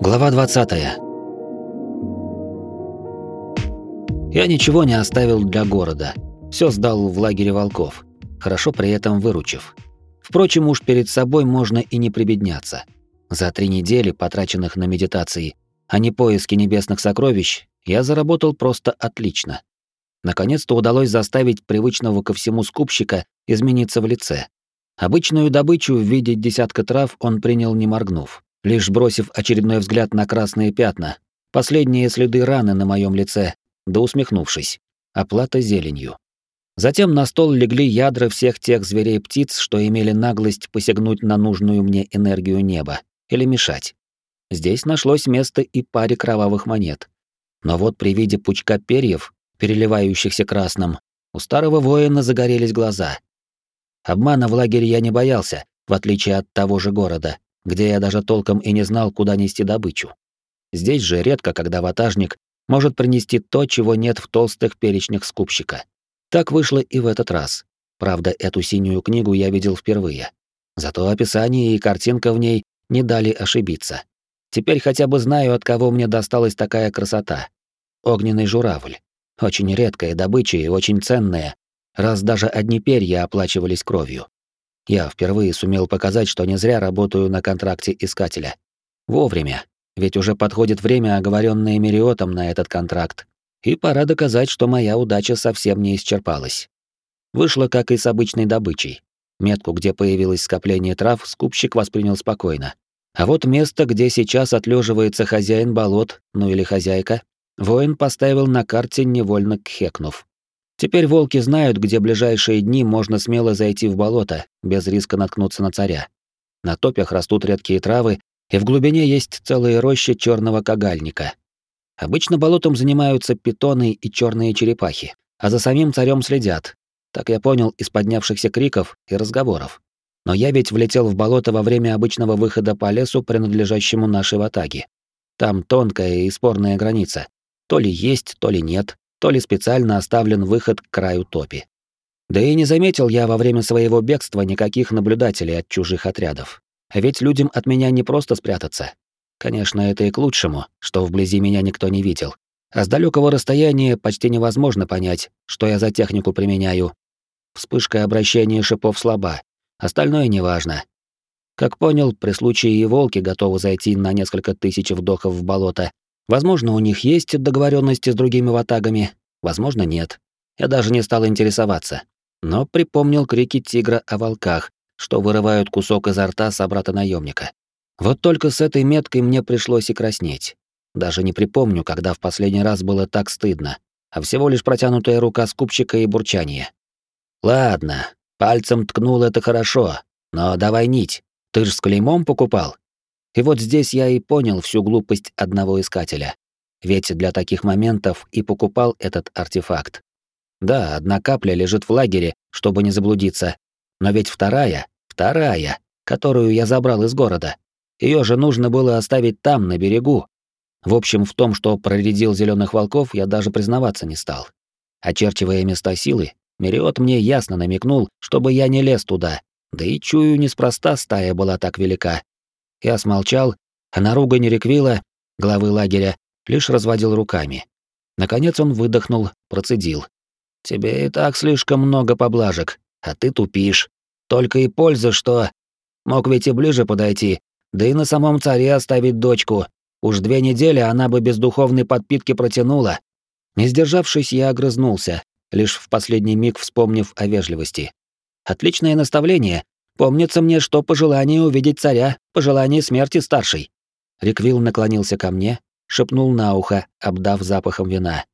Глава 20. Я ничего не оставил для города. Все сдал в лагере волков, хорошо при этом выручив. Впрочем, уж перед собой можно и не прибедняться. За три недели, потраченных на медитации, а не поиски небесных сокровищ, я заработал просто отлично. Наконец-то удалось заставить привычного ко всему скупщика измениться в лице. Обычную добычу в виде десятка трав он принял не моргнув лишь бросив очередной взгляд на красные пятна, последние следы раны на моем лице, да усмехнувшись. Оплата зеленью. Затем на стол легли ядра всех тех зверей-птиц, что имели наглость посягнуть на нужную мне энергию неба или мешать. Здесь нашлось место и паре кровавых монет. Но вот при виде пучка перьев, переливающихся красным, у старого воина загорелись глаза. Обмана в лагере я не боялся, в отличие от того же города, где я даже толком и не знал, куда нести добычу. Здесь же редко, когда ватажник может принести то, чего нет в толстых перечнях скупщика. Так вышло и в этот раз. Правда, эту синюю книгу я видел впервые. Зато описание и картинка в ней не дали ошибиться. Теперь хотя бы знаю, от кого мне досталась такая красота. Огненный журавль. Очень редкая добыча и очень ценная, раз даже одни перья оплачивались кровью. Я впервые сумел показать, что не зря работаю на контракте искателя. Вовремя, ведь уже подходит время, оговоренное Мериотом на этот контракт, и пора доказать, что моя удача совсем не исчерпалась. Вышло как и с обычной добычей. Метку, где появилось скопление трав, скупщик воспринял спокойно. А вот место, где сейчас отлеживается хозяин болот, ну или хозяйка, воин поставил на карте, невольно кхекнув. Теперь волки знают, где ближайшие дни можно смело зайти в болото, без риска наткнуться на царя. На топях растут редкие травы, и в глубине есть целые рощи черного кагальника. Обычно болотом занимаются питоны и черные черепахи, а за самим царем следят. Так я понял из поднявшихся криков и разговоров. Но я ведь влетел в болото во время обычного выхода по лесу, принадлежащему нашей ватаге. Там тонкая и спорная граница. То ли есть, то ли нет то ли специально оставлен выход к краю топи. Да и не заметил я во время своего бегства никаких наблюдателей от чужих отрядов. Ведь людям от меня не просто спрятаться. Конечно, это и к лучшему, что вблизи меня никто не видел. А с далекого расстояния почти невозможно понять, что я за технику применяю. Вспышка обращения шипов слаба, остальное неважно. Как понял, при случае и волки готовы зайти на несколько тысяч вдохов в болото, Возможно, у них есть договоренности с другими ватагами, возможно, нет. Я даже не стал интересоваться. Но припомнил крики тигра о волках, что вырывают кусок изо рта собрата наемника. Вот только с этой меткой мне пришлось и краснеть. Даже не припомню, когда в последний раз было так стыдно, а всего лишь протянутая рука скупщика и бурчание. Ладно, пальцем ткнул это хорошо, но давай нить. Ты ж с клеймом покупал? И вот здесь я и понял всю глупость одного искателя. Ведь для таких моментов и покупал этот артефакт. Да, одна капля лежит в лагере, чтобы не заблудиться. Но ведь вторая, вторая, которую я забрал из города. Ее же нужно было оставить там, на берегу. В общем, в том, что проредил зеленых волков, я даже признаваться не стал. Очерчивая места силы, Мериот мне ясно намекнул, чтобы я не лез туда. Да и чую, неспроста стая была так велика. Я смолчал, а на ругань Реквила, главы лагеря, лишь разводил руками. Наконец он выдохнул, процедил. «Тебе и так слишком много поблажек, а ты тупишь. Только и польза, что... Мог ведь и ближе подойти, да и на самом царе оставить дочку. Уж две недели она бы без духовной подпитки протянула». Не сдержавшись, я огрызнулся, лишь в последний миг вспомнив о вежливости. Отличное наставление, Помнится мне, что пожелание увидеть царя, пожелание смерти старшей. Риквил наклонился ко мне, шепнул на ухо, обдав запахом вина.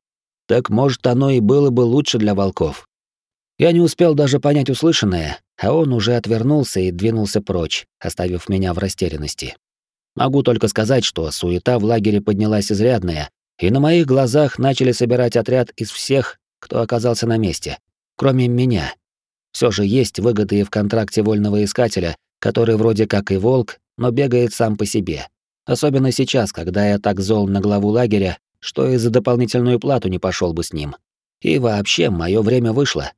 Так может, оно и было бы лучше для волков. Я не успел даже понять услышанное, а он уже отвернулся и двинулся прочь, оставив меня в растерянности. Могу только сказать, что суета в лагере поднялась изрядная, и на моих глазах начали собирать отряд из всех, кто оказался на месте, кроме меня. Все же есть выгоды и в контракте вольного искателя, который вроде как и волк, но бегает сам по себе. Особенно сейчас, когда я так зол на главу лагеря, что и за дополнительную плату не пошел бы с ним. И вообще, мое время вышло.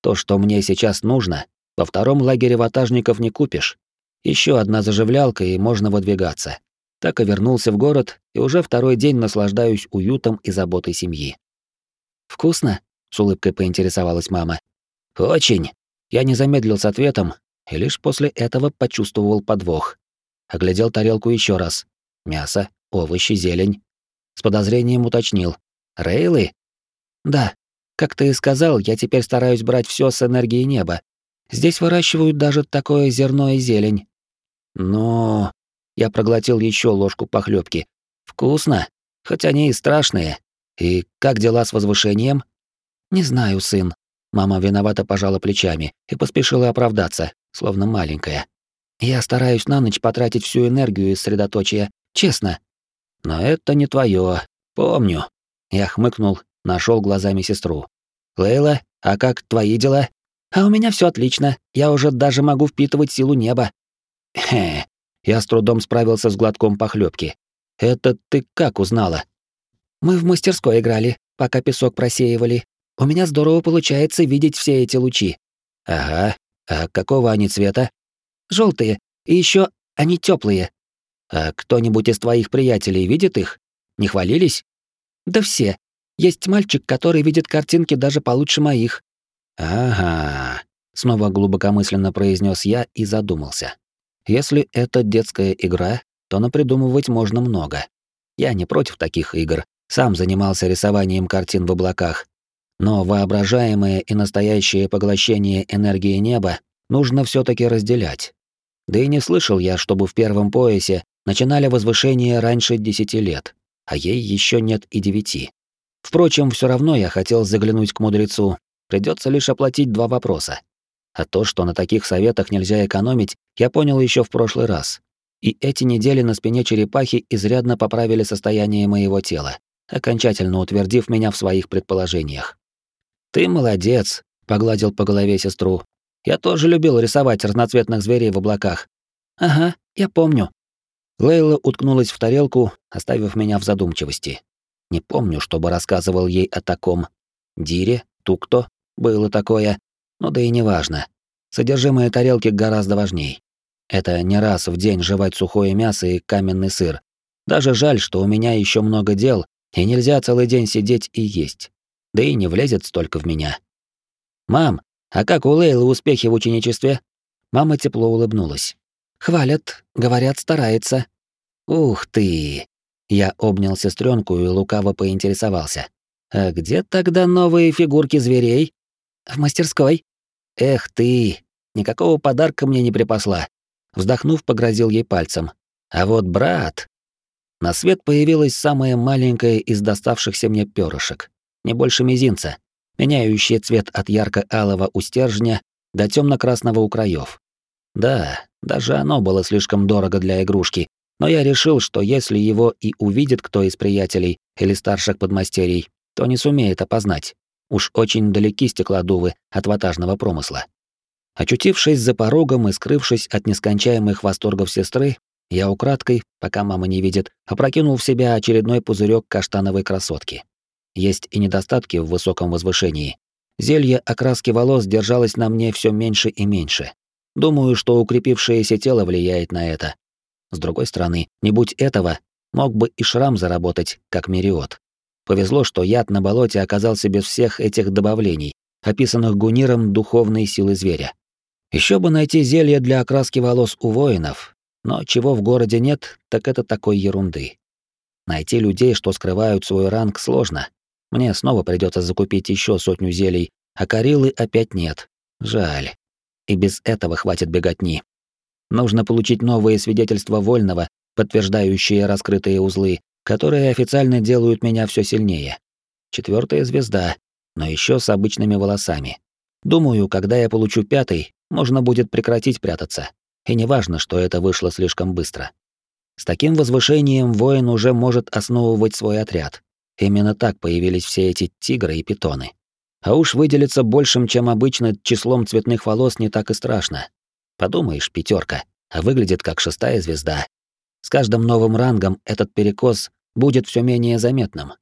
То, что мне сейчас нужно, во втором лагере ватажников не купишь. Еще одна заживлялка, и можно выдвигаться. Так и вернулся в город и уже второй день наслаждаюсь уютом и заботой семьи. «Вкусно?» — с улыбкой поинтересовалась мама. «Очень». Я не замедлил с ответом и лишь после этого почувствовал подвох. Оглядел тарелку еще раз. Мясо, овощи, зелень. С подозрением уточнил. «Рейлы?» «Да. Как ты и сказал, я теперь стараюсь брать все с энергии неба. Здесь выращивают даже такое зерно и зелень». «Но...» Я проглотил еще ложку похлебки. «Вкусно, хоть они и страшные. И как дела с возвышением?» «Не знаю, сын». Мама виновато пожала плечами и поспешила оправдаться, словно маленькая. «Я стараюсь на ночь потратить всю энергию из средоточия, честно». «Но это не твое, помню». Я хмыкнул, нашел глазами сестру. «Лейла, а как твои дела?» «А у меня все отлично, я уже даже могу впитывать силу неба». «Хе, я с трудом справился с глотком похлебки. Это ты как узнала? Мы в мастерской играли, пока песок просеивали. У меня здорово получается видеть все эти лучи. Ага. А какого они цвета? Желтые. И еще они теплые. А кто-нибудь из твоих приятелей видит их? Не хвалились? Да все. Есть мальчик, который видит картинки даже получше моих. Ага. Снова глубокомысленно произнес я и задумался. Если это детская игра, то напридумывать можно много. Я не против таких игр, сам занимался рисованием картин в облаках. Но воображаемое и настоящее поглощение энергии неба нужно все таки разделять. Да и не слышал я, чтобы в первом поясе начинали возвышение раньше десяти лет, а ей еще нет и девяти. Впрочем, все равно я хотел заглянуть к мудрецу, придется лишь оплатить два вопроса. А то, что на таких советах нельзя экономить, я понял еще в прошлый раз. И эти недели на спине черепахи изрядно поправили состояние моего тела, окончательно утвердив меня в своих предположениях. «Ты молодец», — погладил по голове сестру. «Я тоже любил рисовать разноцветных зверей в облаках». «Ага, я помню». Лейла уткнулась в тарелку, оставив меня в задумчивости. Не помню, чтобы рассказывал ей о таком. Дире, Тукто, было такое, но да и не важно. Содержимое тарелки гораздо важней. Это не раз в день жевать сухое мясо и каменный сыр. Даже жаль, что у меня еще много дел, и нельзя целый день сидеть и есть. Да и не влезет столько в меня. «Мам, а как у Лейлы успехи в ученичестве?» Мама тепло улыбнулась. «Хвалят, говорят, старается». «Ух ты!» Я обнял сестренку и лукаво поинтересовался. «А где тогда новые фигурки зверей?» «В мастерской». «Эх ты! Никакого подарка мне не припасла. Вздохнув, погрозил ей пальцем. А вот брат... На свет появилась самая маленькая из доставшихся мне перышек, не больше мизинца, меняющая цвет от ярко-алого у стержня до темно-красного у краев. Да, даже оно было слишком дорого для игрушки, но я решил, что если его и увидит кто из приятелей или старших подмастерий, то не сумеет опознать. Уж очень далеки стеклодувы от ватажного промысла. Очутившись за порогом и скрывшись от нескончаемых восторгов сестры, я украдкой, пока мама не видит, опрокинул в себя очередной пузырек каштановой красотки. Есть и недостатки в высоком возвышении. Зелье окраски волос держалось на мне все меньше и меньше. Думаю, что укрепившееся тело влияет на это. С другой стороны, не будь этого, мог бы и шрам заработать, как Мериот. Повезло, что яд на болоте оказался без всех этих добавлений, описанных гуниром духовной силы зверя. Еще бы найти зелье для окраски волос у воинов, но чего в городе нет, так это такой ерунды. Найти людей, что скрывают свой ранг, сложно. Мне снова придется закупить еще сотню зелий, а Карилы опять нет. Жаль. И без этого хватит беготни. Нужно получить новые свидетельства вольного, подтверждающие раскрытые узлы, которые официально делают меня все сильнее. Четвертая звезда, но еще с обычными волосами. Думаю, когда я получу пятый, можно будет прекратить прятаться. И неважно, что это вышло слишком быстро. С таким возвышением воин уже может основывать свой отряд. Именно так появились все эти тигры и питоны. А уж выделиться большим, чем обычно, числом цветных волос не так и страшно. Подумаешь, пятерка, а выглядит как шестая звезда. С каждым новым рангом этот перекос будет все менее заметным.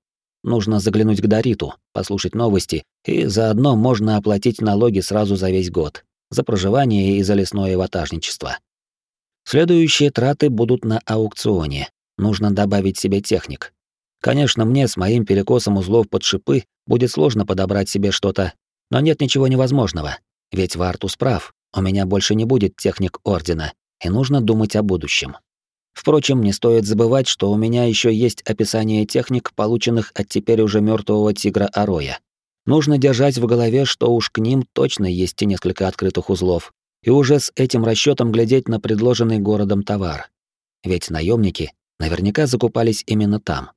Нужно заглянуть к Дариту, послушать новости, и заодно можно оплатить налоги сразу за весь год за проживание и за лесное ватажничество. Следующие траты будут на аукционе, нужно добавить себе техник. Конечно, мне с моим перекосом узлов под шипы будет сложно подобрать себе что-то, но нет ничего невозможного. Ведь Вартус прав, у меня больше не будет техник Ордена, и нужно думать о будущем. Впрочем, не стоит забывать, что у меня еще есть описание техник, полученных от теперь уже мертвого тигра Ароя. Нужно держать в голове, что уж к ним точно есть и несколько открытых узлов, и уже с этим расчетом глядеть на предложенный городом товар. Ведь наемники наверняка закупались именно там.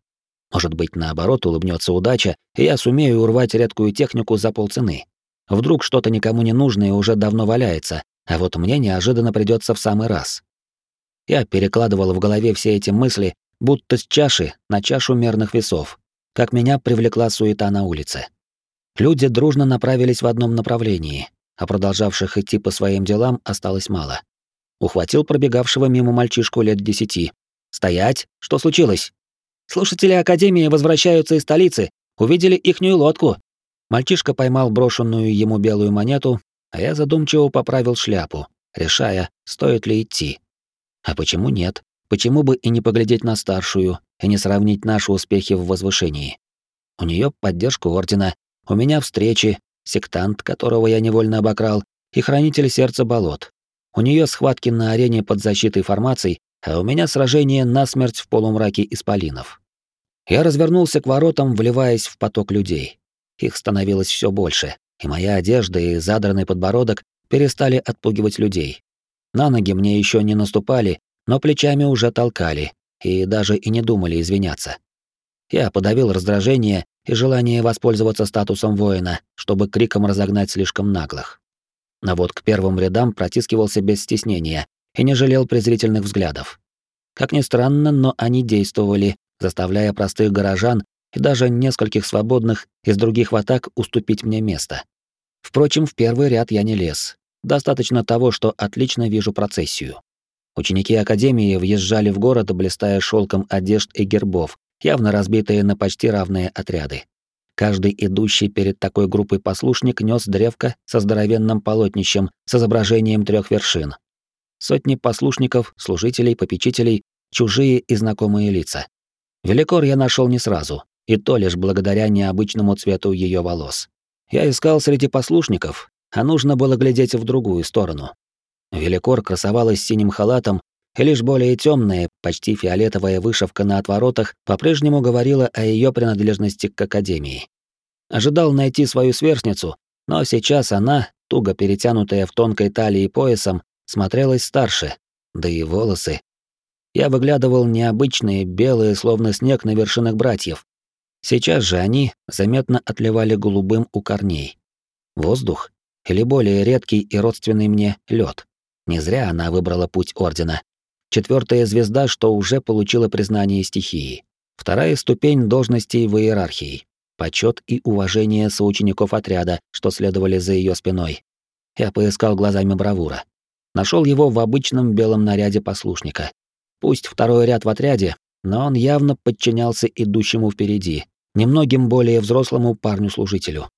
Может быть, наоборот, улыбнется удача, и я сумею урвать редкую технику за полцены. Вдруг что-то никому не нужное уже давно валяется, а вот мне неожиданно придется в самый раз. Я перекладывал в голове все эти мысли, будто с чаши на чашу мерных весов, как меня привлекла суета на улице. Люди дружно направились в одном направлении, а продолжавших идти по своим делам осталось мало. Ухватил пробегавшего мимо мальчишку лет десяти. «Стоять! Что случилось?» «Слушатели Академии возвращаются из столицы, увидели ихнюю лодку». Мальчишка поймал брошенную ему белую монету, а я задумчиво поправил шляпу, решая, стоит ли идти. А почему нет? Почему бы и не поглядеть на старшую и не сравнить наши успехи в возвышении? У нее поддержка ордена, у меня встречи, сектант, которого я невольно обокрал, и хранитель сердца болот. У нее схватки на арене под защитой формаций, а у меня сражение насмерть в полумраке исполинов. Я развернулся к воротам, вливаясь в поток людей. Их становилось все больше, и моя одежда и задранный подбородок перестали отпугивать людей. На ноги мне еще не наступали, но плечами уже толкали, и даже и не думали извиняться. Я подавил раздражение и желание воспользоваться статусом воина, чтобы криком разогнать слишком наглых. Но вот к первым рядам протискивался без стеснения и не жалел презрительных взглядов. Как ни странно, но они действовали, заставляя простых горожан и даже нескольких свободных из других в атак уступить мне место. Впрочем, в первый ряд я не лез, Достаточно того, что отлично вижу процессию. Ученики Академии въезжали в город, блистая шелком одежд и гербов, явно разбитые на почти равные отряды. Каждый идущий перед такой группой послушник нес древко со здоровенным полотнищем с изображением трех вершин. Сотни послушников, служителей, попечителей, чужие и знакомые лица. Великор я нашел не сразу, и то лишь благодаря необычному цвету ее волос. Я искал среди послушников, а нужно было глядеть в другую сторону. Великор красовалась синим халатом, и лишь более темная, почти фиолетовая вышивка на отворотах по-прежнему говорила о ее принадлежности к Академии. Ожидал найти свою сверстницу, но сейчас она, туго перетянутая в тонкой талии поясом, смотрелась старше, да и волосы. Я выглядывал необычные, белые, словно снег на вершинах братьев. Сейчас же они заметно отливали голубым у корней. Воздух или более редкий и родственный мне лед. Не зря она выбрала путь ордена. Четвертая звезда, что уже получила признание стихии. Вторая ступень должностей в иерархии. Почет и уважение соучеников отряда, что следовали за ее спиной. Я поискал глазами бравура. Нашел его в обычном белом наряде послушника. Пусть второй ряд в отряде, но он явно подчинялся идущему впереди, немногим более взрослому парню-служителю.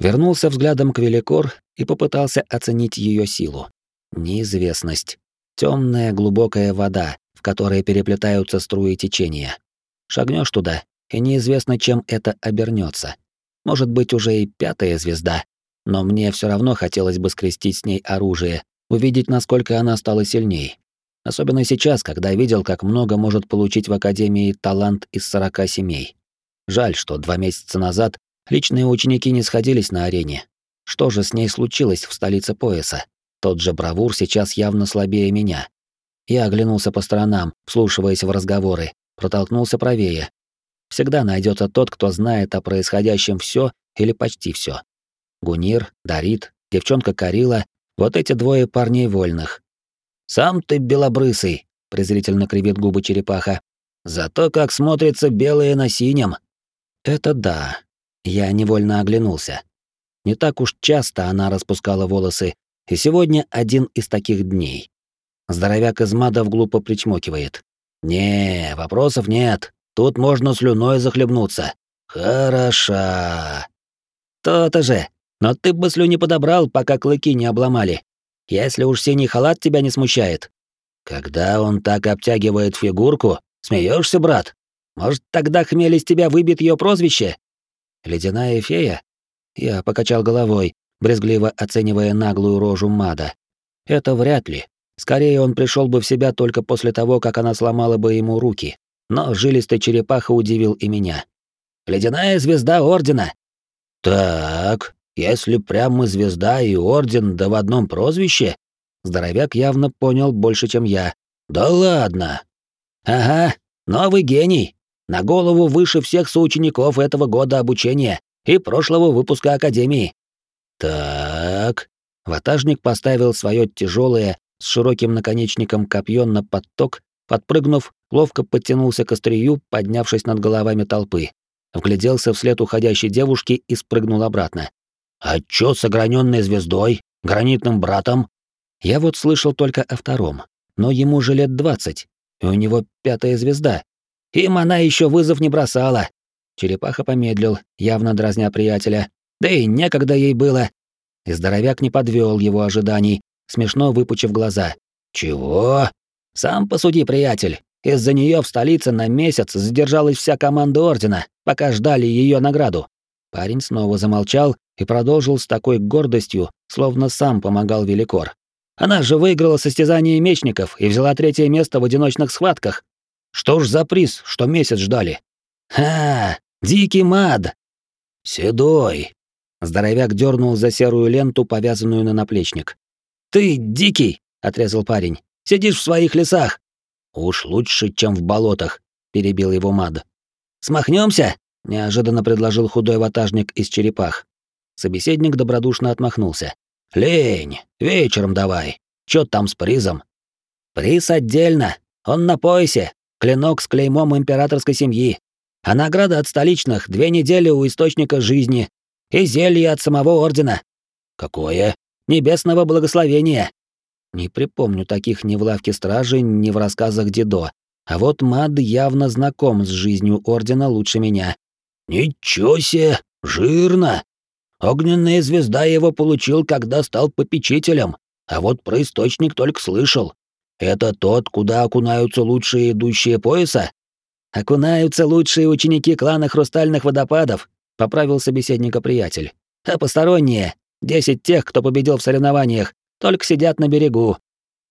Вернулся взглядом к Великор и попытался оценить ее силу. Неизвестность. Темная глубокая вода, в которой переплетаются струи течения. Шагнешь туда, и неизвестно, чем это обернется. Может быть, уже и пятая звезда. Но мне все равно хотелось бы скрестить с ней оружие, увидеть, насколько она стала сильней. Особенно сейчас, когда видел, как много может получить в Академии талант из 40 семей. Жаль, что два месяца назад Личные ученики не сходились на арене. Что же с ней случилось в столице пояса? Тот же Бравур сейчас явно слабее меня. Я оглянулся по сторонам, вслушиваясь в разговоры, протолкнулся правее. Всегда найдется тот, кто знает о происходящем все или почти все. Гунир, Дарит, девчонка Карила, вот эти двое парней вольных. «Сам ты белобрысый», — презрительно кривит губы черепаха. «Зато как смотрится белое на синем». «Это да, я невольно оглянулся. Не так уж часто она распускала волосы, и сегодня один из таких дней. Здоровяк из Мадов глупо причмокивает. «Не, вопросов нет. Тут можно слюной захлебнуться. Хороша». «То-то же. Но ты бы слюни подобрал, пока клыки не обломали. Если уж синий халат тебя не смущает». «Когда он так обтягивает фигурку, Смеешься, брат? Может, тогда хмель из тебя выбит ее прозвище? Ледяная фея? Я покачал головой, брезгливо оценивая наглую рожу Мада. Это вряд ли. Скорее он пришел бы в себя только после того, как она сломала бы ему руки. Но жилистый черепаха удивил и меня. Ледяная звезда ордена. Так, если прямо звезда и орден да в одном прозвище, здоровяк явно понял больше, чем я. Да ладно. Ага, новый гений. На голову выше всех соучеников этого года обучения и прошлого выпуска академии. Так. Ватажник поставил свое тяжелое с широким наконечником копье на подток, подпрыгнув, ловко подтянулся к острию, поднявшись над головами толпы вгляделся вслед уходящей девушки и спрыгнул обратно. «А чё с ограненной звездой? Гранитным братом?» Я вот слышал только о втором, но ему же лет двадцать, и у него пятая звезда. Им она еще вызов не бросала. Черепаха помедлил, явно дразня приятеля. Да и некогда ей было. И здоровяк не подвел его ожиданий, смешно выпучив глаза. «Чего?» «Сам посуди, приятель. Из-за нее в столице на месяц задержалась вся команда Ордена, пока ждали ее награду. Парень снова замолчал и продолжил с такой гордостью, словно сам помогал Великор. Она же выиграла состязание мечников и взяла третье место в одиночных схватках. Что ж за приз, что месяц ждали? Ха, дикий мад. Седой. Здоровяк дернул за серую ленту, повязанную на наплечник. Ты дикий, отрезал парень. Сидишь в своих лесах. Уж лучше, чем в болотах, перебил его мад. Смахнемся? Неожиданно предложил худой ватажник из черепах. Собеседник добродушно отмахнулся. Лень, вечером давай. Чё там с призом? Приз отдельно. Он на поясе. Клинок с клеймом императорской семьи. А награда от столичных две недели у источника жизни и зелье от самого ордена. Какое? Небесного благословения. Не припомню таких ни в лавке стражи, ни в рассказах Дидо. А вот Мад явно знаком с жизнью Ордена лучше меня. «Ничего себе! Жирно! Огненная звезда его получил, когда стал попечителем, а вот про источник только слышал. Это тот, куда окунаются лучшие идущие пояса?» «Окунаются лучшие ученики клана Хрустальных Водопадов», — поправил собеседника приятель. «А посторонние — десять тех, кто победил в соревнованиях, только сидят на берегу».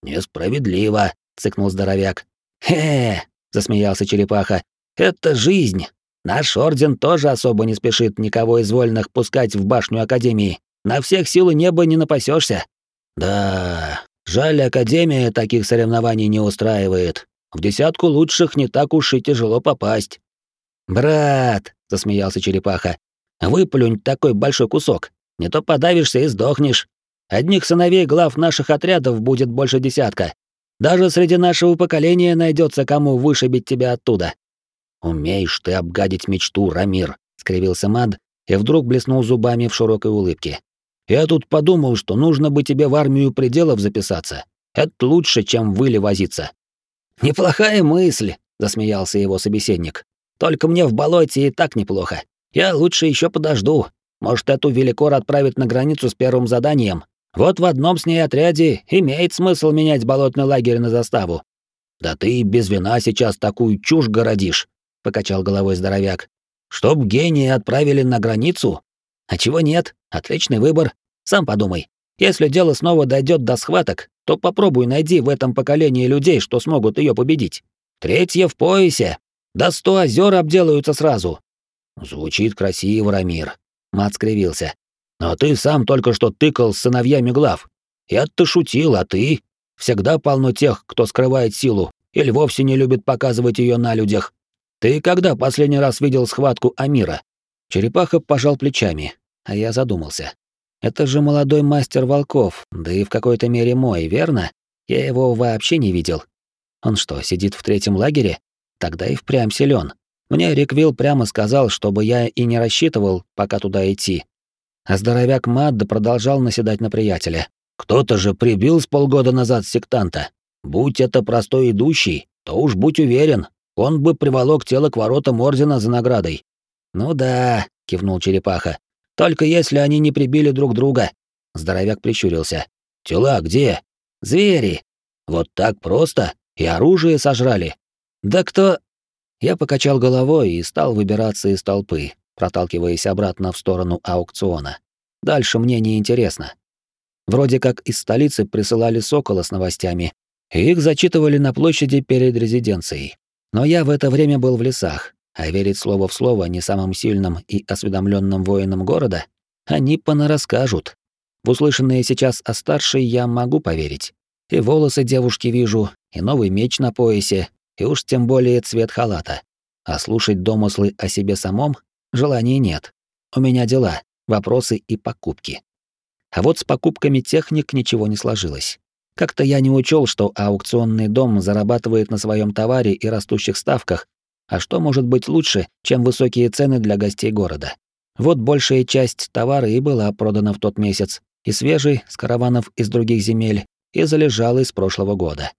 «Несправедливо», — цыкнул здоровяк. «Хе!» — засмеялся черепаха. «Это жизнь. Наш орден тоже особо не спешит никого из вольных пускать в башню Академии. На всех силы неба не напасешься. Да, жаль, Академия таких соревнований не устраивает. В десятку лучших не так уж и тяжело попасть. «Брат», — засмеялся черепаха, — «выплюнь такой большой кусок, не то подавишься и сдохнешь. Одних сыновей глав наших отрядов будет больше десятка. Даже среди нашего поколения найдется кому вышибить тебя оттуда. Умеешь ты обгадить мечту, Рамир, скривился Мад и вдруг блеснул зубами в широкой улыбке. Я тут подумал, что нужно бы тебе в армию пределов записаться. Это лучше, чем выли возиться. Неплохая мысль, засмеялся его собеседник. Только мне в болоте и так неплохо. Я лучше еще подожду. Может, эту Великор отправить на границу с первым заданием, вот в одном с ней отряде имеет смысл менять болотный лагерь на заставу. Да ты без вина сейчас такую чушь городишь, покачал головой здоровяк. Чтоб гении отправили на границу? А чего нет? Отличный выбор. Сам подумай. Если дело снова дойдет до схваток, то попробуй найди в этом поколении людей, что смогут ее победить. Третье в поясе. Да сто озер обделаются сразу. Звучит красиво, Рамир. Мат скривился. Но ты сам только что тыкал с сыновьями глав. Я-то шутил, а ты? Всегда полно тех, кто скрывает силу или вовсе не любит показывать ее на людях. Ты когда последний раз видел схватку Амира? Черепаха пожал плечами, а я задумался. Это же молодой мастер волков, да и в какой-то мере мой, верно? Я его вообще не видел. Он что, сидит в третьем лагере? Тогда и впрямь силен. Мне Риквилл прямо сказал, чтобы я и не рассчитывал пока туда идти, а здоровяк Мадда продолжал наседать на приятеля. «Кто-то же прибил с полгода назад сектанта. Будь это простой идущий, то уж будь уверен, он бы приволок тело к воротам Ордена за наградой». «Ну да», — кивнул Черепаха. «Только если они не прибили друг друга». Здоровяк прищурился. «Тела где?» «Звери». «Вот так просто? И оружие сожрали?» «Да кто...» Я покачал головой и стал выбираться из толпы, проталкиваясь обратно в сторону аукциона. Дальше мне не интересно. Вроде как из столицы присылали сокола с новостями, и их зачитывали на площади перед резиденцией. Но я в это время был в лесах, а верить слово в слово не самым сильным и осведомленным воинам города, они понарасскажут. В услышанное сейчас о старшей я могу поверить. И волосы девушки вижу, и новый меч на поясе, и уж тем более цвет халата. А слушать домыслы о себе самом желания нет. У меня дела, вопросы и покупки. А вот с покупками техник ничего не сложилось. Как-то я не учел, что аукционный дом зарабатывает на своем товаре и растущих ставках, а что может быть лучше, чем высокие цены для гостей города? Вот большая часть товара и была продана в тот месяц, и свежий, с караванов из других земель, и залежалый с прошлого года.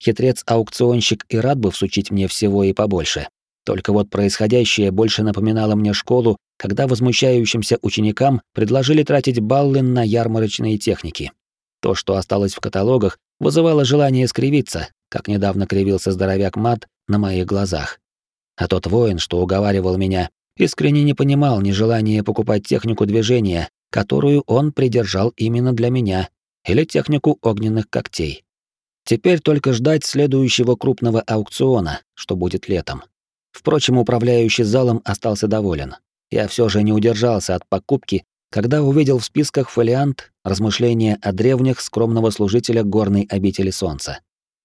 Хитрец-аукционщик и рад бы всучить мне всего и побольше. Только вот происходящее больше напоминало мне школу, когда возмущающимся ученикам предложили тратить баллы на ярмарочные техники. То, что осталось в каталогах, вызывало желание скривиться, как недавно кривился здоровяк Мат на моих глазах. А тот воин, что уговаривал меня, искренне не понимал нежелания покупать технику движения, которую он придержал именно для меня, или технику огненных когтей. Теперь только ждать следующего крупного аукциона, что будет летом. Впрочем, управляющий залом остался доволен. Я все же не удержался от покупки, когда увидел в списках фолиант «Размышления о древних скромного служителя горной обители солнца».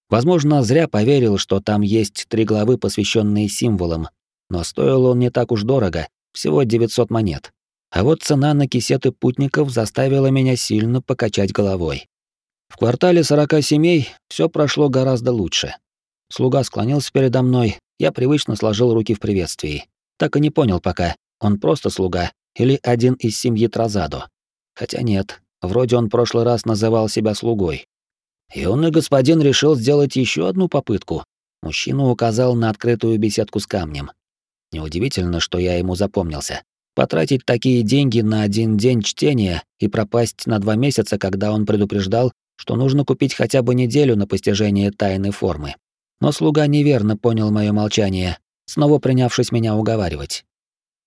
Возможно, зря поверил, что там есть три главы, посвященные символам, но стоил он не так уж дорого, всего 900 монет. А вот цена на кисеты путников заставила меня сильно покачать головой. В квартале 40 семей все прошло гораздо лучше. Слуга склонился передо мной, я привычно сложил руки в приветствии. Так и не понял пока, он просто слуга или один из семьи Тразадо. Хотя нет, вроде он в прошлый раз называл себя слугой. Юный господин решил сделать еще одну попытку. Мужчина указал на открытую беседку с камнем. Неудивительно, что я ему запомнился. Потратить такие деньги на один день чтения и пропасть на два месяца, когда он предупреждал, что нужно купить хотя бы неделю на постижение тайной формы. Но слуга неверно понял мое молчание, снова принявшись меня уговаривать.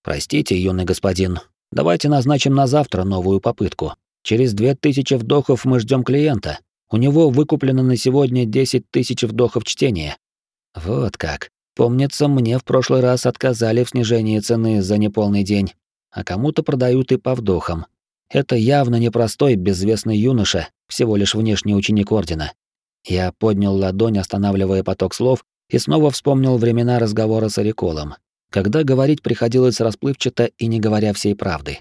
«Простите, юный господин, давайте назначим на завтра новую попытку. Через две тысячи вдохов мы ждем клиента. У него выкуплено на сегодня десять тысяч вдохов чтения». Вот как. Помнится, мне в прошлый раз отказали в снижении цены за неполный день, а кому-то продают и по вдохам. Это явно непростой, безвестный юноша, всего лишь внешний ученик Ордена. Я поднял ладонь, останавливая поток слов, и снова вспомнил времена разговора с Ориколом, когда говорить приходилось расплывчато и не говоря всей правды.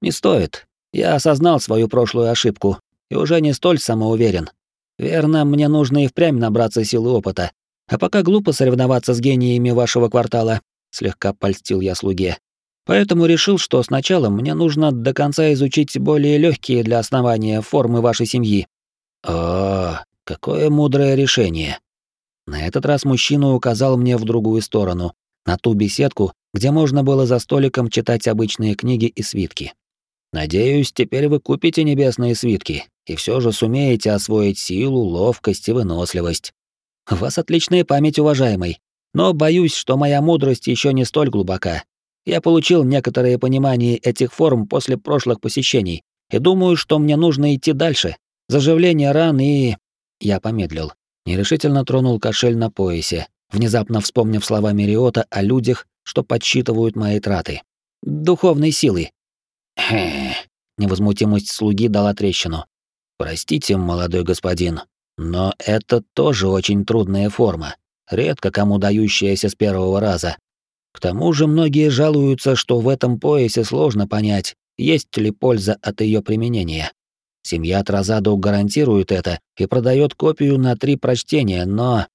Не стоит. Я осознал свою прошлую ошибку и уже не столь самоуверен. Верно, мне нужно и впрямь набраться силы опыта, а пока глупо соревноваться с гениями вашего квартала, слегка польстил я слуге. Поэтому решил, что сначала мне нужно до конца изучить более легкие для основания формы вашей семьи. О, какое мудрое решение. На этот раз мужчина указал мне в другую сторону, на ту беседку, где можно было за столиком читать обычные книги и свитки. Надеюсь, теперь вы купите небесные свитки и все же сумеете освоить силу, ловкость и выносливость. У вас отличная память, уважаемый. Но боюсь, что моя мудрость еще не столь глубока. Я получил некоторое понимание этих форм после прошлых посещений и думаю, что мне нужно идти дальше. Заживление ран и... Я помедлил. Нерешительно тронул кошель на поясе, внезапно вспомнив слова Мериота о людях, что подсчитывают мои траты. Духовной силы. Хе. Невозмутимость слуги дала трещину. Простите, молодой господин, но это тоже очень трудная форма, редко кому дающаяся с первого раза. К тому же многие жалуются, что в этом поясе сложно понять, есть ли польза от ее применения. Семья Тразадо гарантирует это и продает копию на три прочтения, но...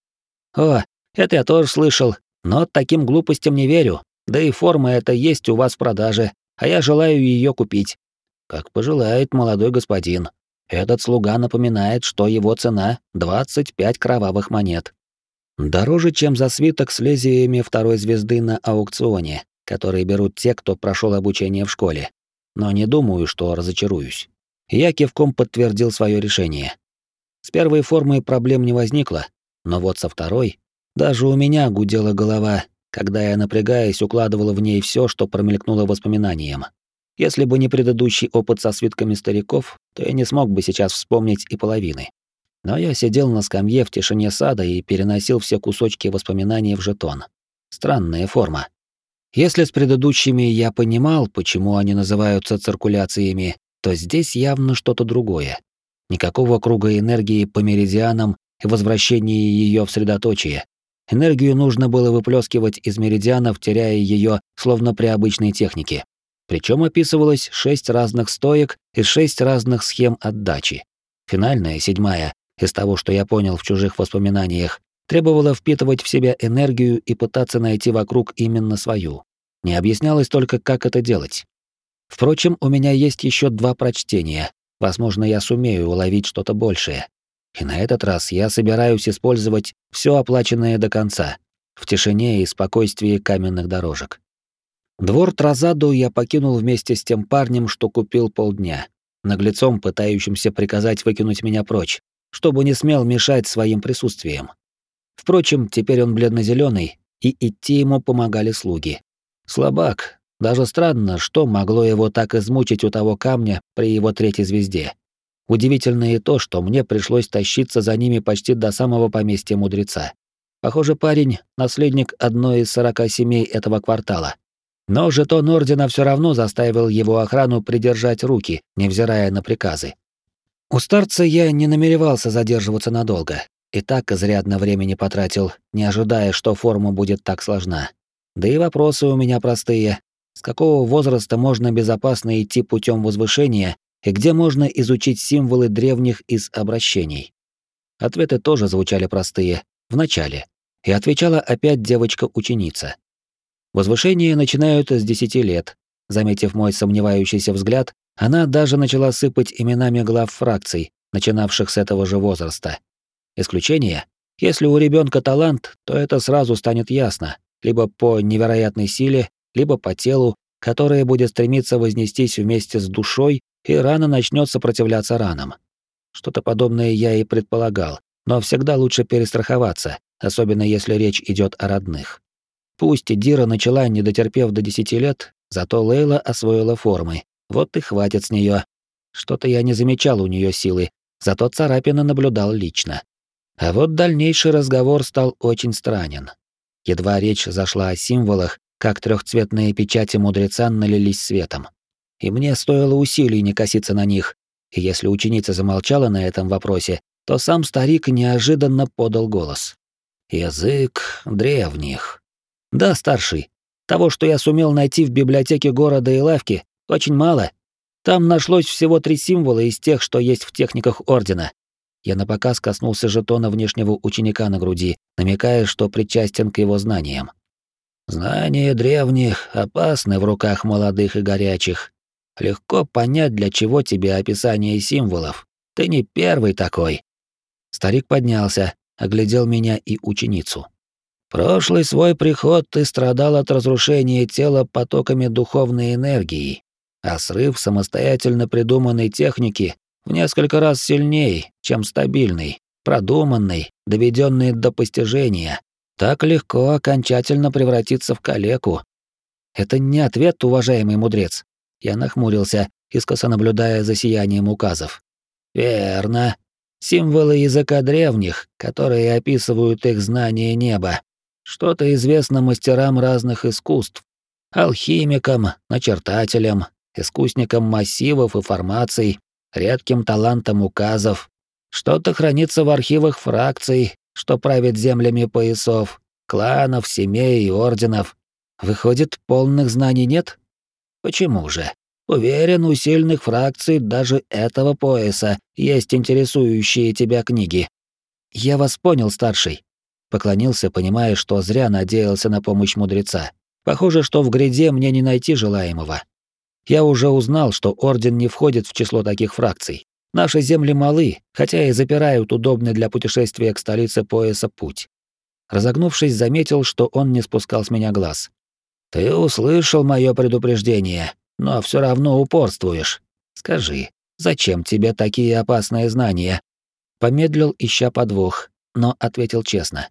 О, это я тоже слышал, но таким глупостям не верю. Да и форма эта есть у вас в продаже, а я желаю ее купить. Как пожелает молодой господин. Этот слуга напоминает, что его цена — 25 кровавых монет. Дороже, чем за свиток с лезвиями второй звезды на аукционе, которые берут те, кто прошел обучение в школе. Но не думаю, что разочаруюсь. Я кивком подтвердил свое решение. С первой формой проблем не возникло, но вот со второй даже у меня гудела голова, когда я, напрягаясь, укладывал в ней все, что промелькнуло воспоминанием. Если бы не предыдущий опыт со свитками стариков, то я не смог бы сейчас вспомнить и половины. Но я сидел на скамье в тишине сада и переносил все кусочки воспоминаний в жетон. Странная форма. Если с предыдущими я понимал, почему они называются циркуляциями, то здесь явно что-то другое. Никакого круга энергии по меридианам и возвращения ее в средоточие. Энергию нужно было выплескивать из меридианов, теряя ее, словно при обычной технике. Причем описывалось шесть разных стоек и шесть разных схем отдачи. Финальная, седьмая, из того, что я понял в чужих воспоминаниях, требовала впитывать в себя энергию и пытаться найти вокруг именно свою. Не объяснялось только, как это делать. Впрочем, у меня есть еще два прочтения. Возможно, я сумею уловить что-то большее. И на этот раз я собираюсь использовать все оплаченное до конца, в тишине и спокойствии каменных дорожек. Двор Тразаду я покинул вместе с тем парнем, что купил полдня, наглецом пытающимся приказать выкинуть меня прочь, чтобы не смел мешать своим присутствием. Впрочем, теперь он бледно-зеленый, и идти ему помогали слуги. Слабак. Даже странно, что могло его так измучить у того камня при его третьей звезде. Удивительно и то, что мне пришлось тащиться за ними почти до самого поместья мудреца. Похоже, парень — наследник одной из сорока семей этого квартала. Но жетон ордена все равно заставил его охрану придержать руки, невзирая на приказы. У старца я не намеревался задерживаться надолго, и так изрядно времени потратил, не ожидая, что форма будет так сложна. Да и вопросы у меня простые. С какого возраста можно безопасно идти путем возвышения и где можно изучить символы древних из обращений? Ответы тоже звучали простые, в начале. И отвечала опять девочка-ученица. Возвышения начинают с десяти лет. Заметив мой сомневающийся взгляд, она даже начала сыпать именами глав фракций, начинавших с этого же возраста. Исключение? Если у ребенка талант, то это сразу станет ясно, либо по невероятной силе, либо по телу, которое будет стремиться вознестись вместе с душой и рано начнет сопротивляться ранам. Что-то подобное я и предполагал, но всегда лучше перестраховаться, особенно если речь идет о родных. Пусть Дира начала, не дотерпев до десяти лет, зато Лейла освоила формы, вот и хватит с нее. Что-то я не замечал у нее силы, зато царапина наблюдал лично. А вот дальнейший разговор стал очень странен. Едва речь зашла о символах, как трехцветные печати мудреца налились светом. И мне стоило усилий не коситься на них. И если ученица замолчала на этом вопросе, то сам старик неожиданно подал голос. «Язык древних». «Да, старший. Того, что я сумел найти в библиотеке города и лавки, очень мало. Там нашлось всего три символа из тех, что есть в техниках Ордена. Я напоказ коснулся жетона внешнего ученика на груди, намекая, что причастен к его знаниям. Знания древних опасны в руках молодых и горячих. Легко понять, для чего тебе описание символов. Ты не первый такой. Старик поднялся, оглядел меня и ученицу. Прошлый свой приход ты страдал от разрушения тела потоками духовной энергии, а срыв самостоятельно придуманной техники в несколько раз сильнее, чем стабильный, продуманный, доведенный до постижения, так легко окончательно превратиться в калеку. Это не ответ, уважаемый мудрец. Я нахмурился, искоса наблюдая за сиянием указов. Верно. Символы языка древних, которые описывают их знание неба. Что-то известно мастерам разных искусств. Алхимикам, начертателям, искусником массивов и формаций, редким талантом указов. Что-то хранится в архивах фракций, что правит землями поясов, кланов, семей и орденов. Выходит, полных знаний нет? Почему же? Уверен, у сильных фракций даже этого пояса есть интересующие тебя книги. Я вас понял, старший. Поклонился, понимая, что зря надеялся на помощь мудреца. Похоже, что в гряде мне не найти желаемого. Я уже узнал, что Орден не входит в число таких фракций. Наши земли малы, хотя и запирают удобный для путешествия к столице пояса путь. Разогнувшись, заметил, что он не спускал с меня глаз. «Ты услышал мое предупреждение, но все равно упорствуешь. Скажи, зачем тебе такие опасные знания?» Помедлил, ища подвох, но ответил честно.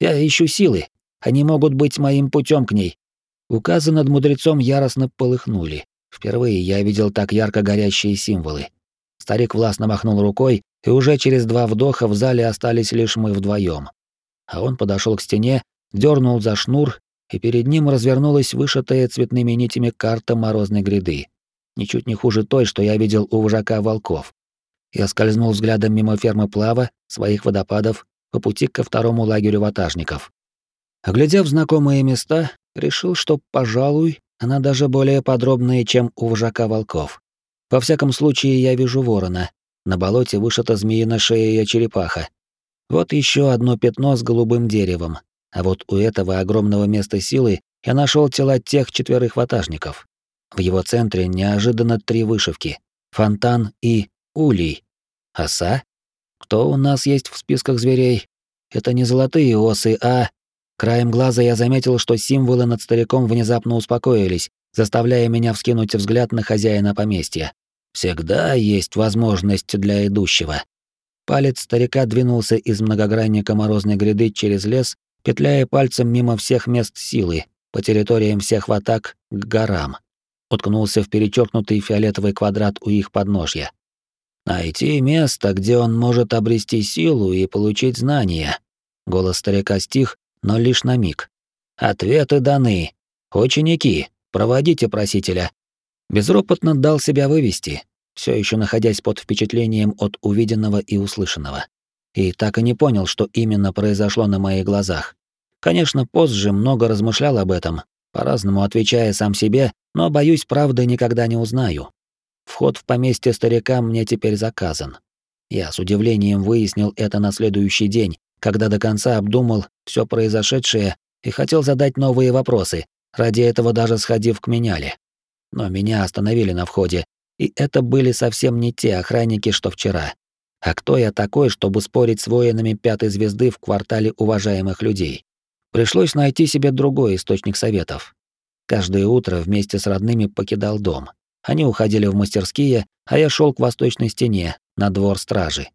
«Я ищу силы. Они могут быть моим путем к ней. Указы над мудрецом яростно полыхнули. Впервые я видел так ярко горящие символы. Старик властно махнул рукой, и уже через два вдоха в зале остались лишь мы вдвоем. А он подошел к стене, дернул за шнур, и перед ним развернулась вышитая цветными нитями карта морозной гряды. Ничуть не хуже той, что я видел у вожака волков. Я скользнул взглядом мимо фермы Плава, своих водопадов, по пути ко второму лагерю ватажников. Оглядев знакомые места, решил, что, пожалуй, она даже более подробная, чем у вожака волков. Во всяком случае, я вижу ворона. На болоте вышита змеиная шея и черепаха. Вот еще одно пятно с голубым деревом. А вот у этого огромного места силы я нашел тела тех четверых ватажников. В его центре неожиданно три вышивки. Фонтан и улей. Оса? Кто у нас есть в списках зверей? Это не золотые осы, а... Краем глаза я заметил, что символы над стариком внезапно успокоились, заставляя меня вскинуть взгляд на хозяина поместья. Всегда есть возможность для идущего. Палец старика двинулся из многогранника морозной гряды через лес, петляя пальцем мимо всех мест силы, по территориям всех ватак к горам. Уткнулся в перечеркнутый фиолетовый квадрат у их подножья. Найти место, где он может обрести силу и получить знания. Голос старика стих, но лишь на миг. Ответы даны. Ученики, проводите просителя. Безропотно дал себя вывести, все еще находясь под впечатлением от увиденного и услышанного. И так и не понял, что именно произошло на моих глазах. Конечно, позже много размышлял об этом, по-разному отвечая сам себе, но, боюсь, правды никогда не узнаю. Вход в поместье старика мне теперь заказан. Я с удивлением выяснил это на следующий день, когда до конца обдумал все произошедшее и хотел задать новые вопросы, ради этого даже сходив к меняле. Но меня остановили на входе, и это были совсем не те охранники, что вчера. А кто я такой, чтобы спорить с воинами пятой звезды в квартале уважаемых людей? Пришлось найти себе другой источник советов. Каждое утро вместе с родными покидал дом. Они уходили в мастерские, а я шел к восточной стене, на двор стражи.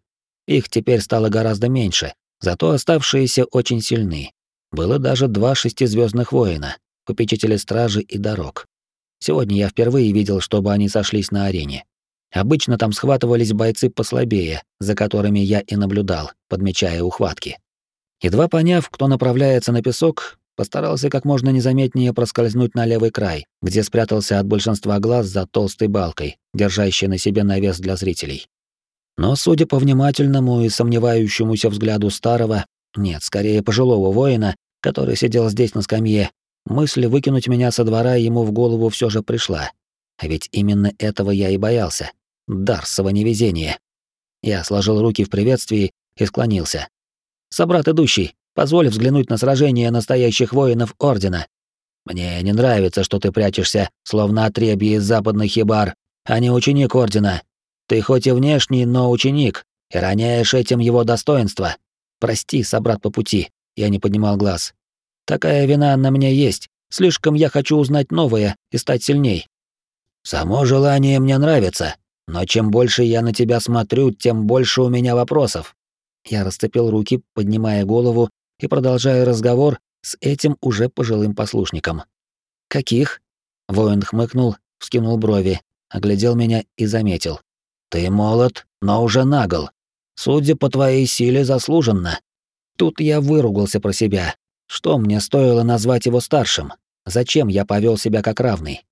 Их теперь стало гораздо меньше, Зато оставшиеся очень сильны. Было даже два шестизвездных воина, попечители стражи и дорог. Сегодня я впервые видел, чтобы они сошлись на арене. Обычно там схватывались бойцы послабее, за которыми я и наблюдал, подмечая ухватки. Едва поняв, кто направляется на песок, постарался как можно незаметнее проскользнуть на левый край, где спрятался от большинства глаз за толстой балкой, держащей на себе навес для зрителей. Но, судя по внимательному и сомневающемуся взгляду старого, нет, скорее пожилого воина, который сидел здесь на скамье, мысль выкинуть меня со двора ему в голову все же пришла. А ведь именно этого я и боялся. Дарсово невезение. Я сложил руки в приветствии и склонился. «Собрат идущий, позволь взглянуть на сражение настоящих воинов Ордена. Мне не нравится, что ты прячешься, словно отребье из западных хибар, а не ученик Ордена, ты хоть и внешний, но ученик, и роняешь этим его достоинство. Прости, собрат по пути, я не поднимал глаз. Такая вина на мне есть. Слишком я хочу узнать новое и стать сильней. Само желание мне нравится, но чем больше я на тебя смотрю, тем больше у меня вопросов. Я расцепил руки, поднимая голову и продолжая разговор с этим уже пожилым послушником. Каких? Воин хмыкнул, вскинул брови, оглядел меня и заметил. Ты молод, но уже нагл. Судя по твоей силе, заслуженно. Тут я выругался про себя. Что мне стоило назвать его старшим? Зачем я повел себя как равный?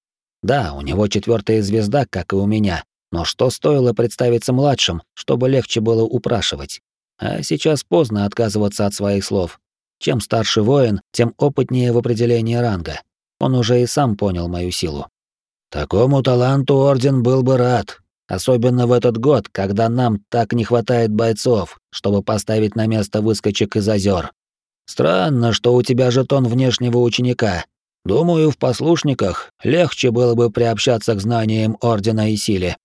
Да, у него четвертая звезда, как и у меня, но что стоило представиться младшим, чтобы легче было упрашивать? А сейчас поздно отказываться от своих слов. Чем старше воин, тем опытнее в определении ранга. Он уже и сам понял мою силу. Такому таланту орден был бы рад, Особенно в этот год, когда нам так не хватает бойцов, чтобы поставить на место выскочек из озер. Странно, что у тебя жетон внешнего ученика. Думаю, в послушниках легче было бы приобщаться к знаниям Ордена и силе.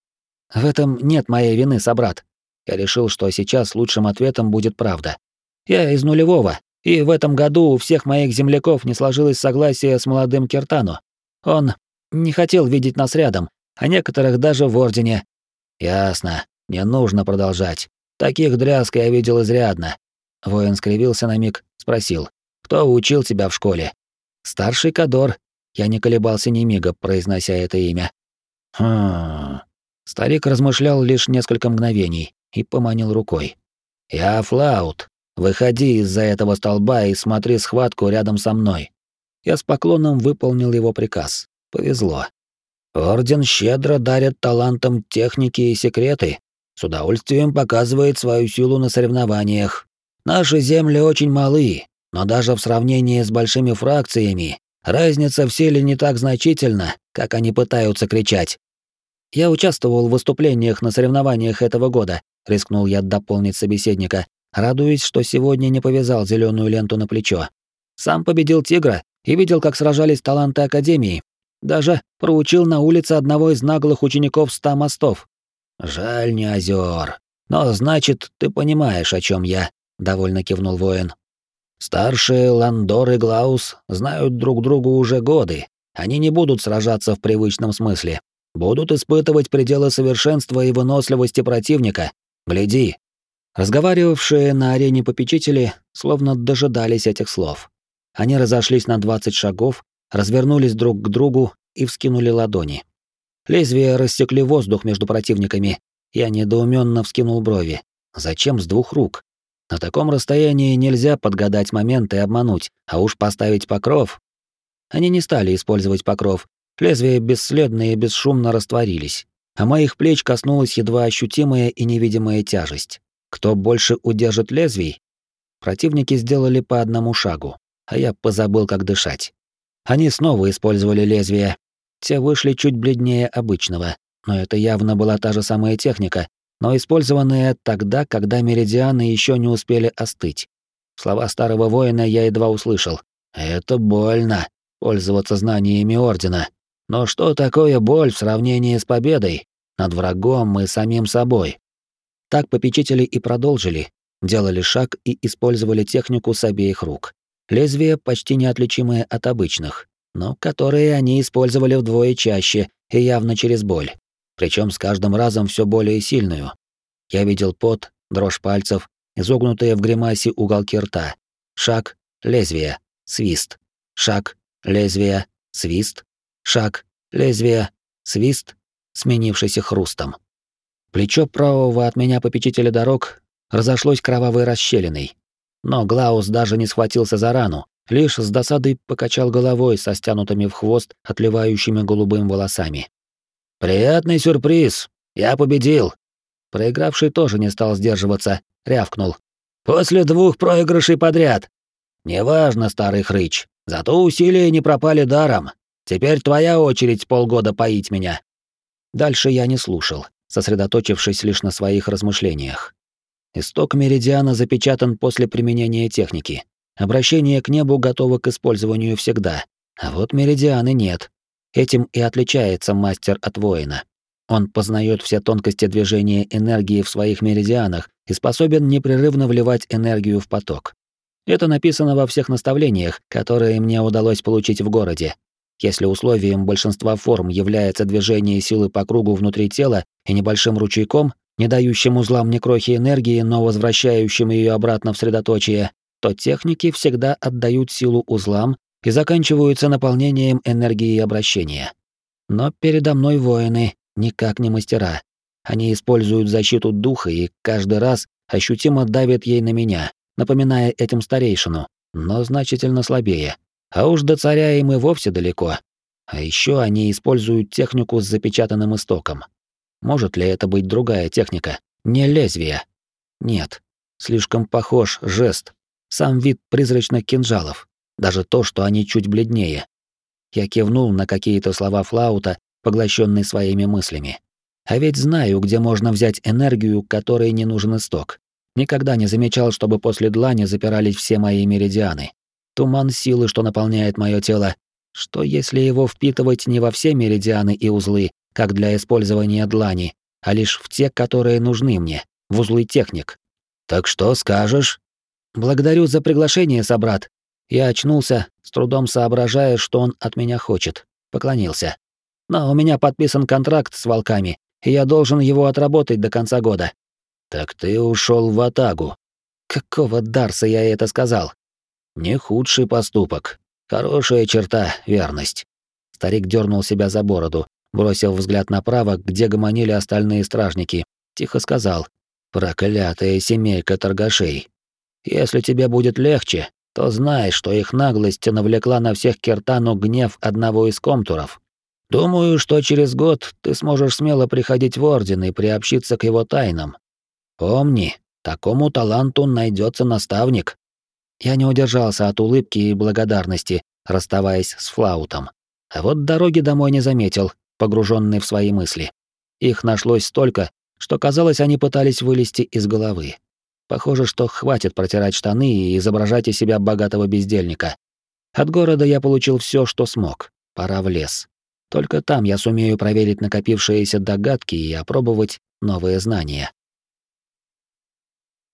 В этом нет моей вины, собрат. Я решил, что сейчас лучшим ответом будет правда. Я из нулевого, и в этом году у всех моих земляков не сложилось согласие с молодым Киртану. Он не хотел видеть нас рядом, а некоторых даже в Ордене, Ясно. Не нужно продолжать. Таких дрязг я видел изрядно. Воин скривился на миг, спросил. Кто учил тебя в школе? Старший Кадор. Я не колебался ни мига, произнося это имя. Хм. Старик размышлял лишь несколько мгновений и поманил рукой. Я Флаут. Выходи из-за этого столба и смотри схватку рядом со мной. Я с поклоном выполнил его приказ. Повезло. Орден щедро дарит талантам техники и секреты. С удовольствием показывает свою силу на соревнованиях. Наши земли очень малы, но даже в сравнении с большими фракциями разница в силе не так значительна, как они пытаются кричать. Я участвовал в выступлениях на соревнованиях этого года, рискнул я дополнить собеседника, радуясь, что сегодня не повязал зеленую ленту на плечо. Сам победил тигра и видел, как сражались таланты Академии. Даже проучил на улице одного из наглых учеников ста мостов. Жаль не озер. Но значит, ты понимаешь, о чем я, довольно кивнул воин. Старшие Ландор и Глаус знают друг друга уже годы. Они не будут сражаться в привычном смысле. Будут испытывать пределы совершенства и выносливости противника. Гляди. Разговаривавшие на арене попечители словно дожидались этих слов. Они разошлись на 20 шагов, развернулись друг к другу и вскинули ладони. Лезвия рассекли воздух между противниками. Я недоуменно вскинул брови. Зачем с двух рук? На таком расстоянии нельзя подгадать момент и обмануть, а уж поставить покров. Они не стали использовать покров. Лезвия бесследно и бесшумно растворились, а моих плеч коснулась едва ощутимая и невидимая тяжесть. Кто больше удержит лезвий? Противники сделали по одному шагу, а я позабыл, как дышать. Они снова использовали лезвия. Те вышли чуть бледнее обычного, но это явно была та же самая техника, но использованные тогда, когда меридианы еще не успели остыть. Слова старого воина я едва услышал. «Это больно, пользоваться знаниями Ордена. Но что такое боль в сравнении с победой над врагом и самим собой?» Так попечители и продолжили, делали шаг и использовали технику с обеих рук. Лезвия почти неотличимые от обычных, но которые они использовали вдвое чаще и явно через боль причем с каждым разом все более сильную. Я видел пот, дрожь пальцев, изогнутые в гримасе уголки рта. Шаг, лезвие, свист. Шаг, лезвие, свист. Шаг, лезвие, свист, сменившийся хрустом. Плечо правого от меня попечителя дорог разошлось кровавой расщелиной. Но Глаус даже не схватился за рану, лишь с досадой покачал головой со стянутыми в хвост отливающими голубым волосами. «Приятный сюрприз! Я победил!» Проигравший тоже не стал сдерживаться, рявкнул. «После двух проигрышей подряд!» «Неважно, старый хрыч, зато усилия не пропали даром. Теперь твоя очередь полгода поить меня». Дальше я не слушал, сосредоточившись лишь на своих размышлениях. Исток меридиана запечатан после применения техники. Обращение к небу готово к использованию всегда. А вот меридианы нет. Этим и отличается мастер от воина. Он познает все тонкости движения энергии в своих меридианах и способен непрерывно вливать энергию в поток. Это написано во всех наставлениях, которые мне удалось получить в городе. Если условием большинства форм является движение силы по кругу внутри тела и небольшим ручейком, не дающим узлам ни крохи энергии, но возвращающим ее обратно в средоточие, то техники всегда отдают силу узлам и заканчиваются наполнением энергии обращения. Но передо мной воины никак не мастера. Они используют защиту духа и каждый раз ощутимо давят ей на меня, напоминая этим старейшину, но значительно слабее. А уж до царя им и вовсе далеко. А еще они используют технику с запечатанным истоком. Может ли это быть другая техника? Не лезвие. Нет. Слишком похож жест, сам вид призрачных кинжалов. Даже то, что они чуть бледнее. Я кивнул на какие-то слова Флаута, поглощенный своими мыслями. А ведь знаю, где можно взять энергию, которой не нужен исток. Никогда не замечал, чтобы после длани запирались все мои меридианы. Туман силы, что наполняет мое тело. Что если его впитывать не во все меридианы и узлы, как для использования длани, а лишь в те, которые нужны мне, в узлы техник? Так что скажешь? Благодарю за приглашение, собрат, я очнулся, с трудом соображая, что он от меня хочет. Поклонился. Но у меня подписан контракт с волками, и я должен его отработать до конца года. Так ты ушел в Атагу. Какого Дарса я это сказал? Не худший поступок. Хорошая черта — верность. Старик дернул себя за бороду, бросил взгляд направо, где гомонили остальные стражники, тихо сказал «Проклятая семейка торгашей! Если тебе будет легче, то знай, что их наглость навлекла на всех Киртану гнев одного из комтуров. Думаю, что через год ты сможешь смело приходить в Орден и приобщиться к его тайнам. Помни, такому таланту найдется наставник». Я не удержался от улыбки и благодарности, расставаясь с флаутом. А вот дороги домой не заметил, погруженный в свои мысли. Их нашлось столько, что казалось, они пытались вылезти из головы. Похоже, что хватит протирать штаны и изображать из себя богатого бездельника. От города я получил все, что смог. Пора в лес. Только там я сумею проверить накопившиеся догадки и опробовать новые знания.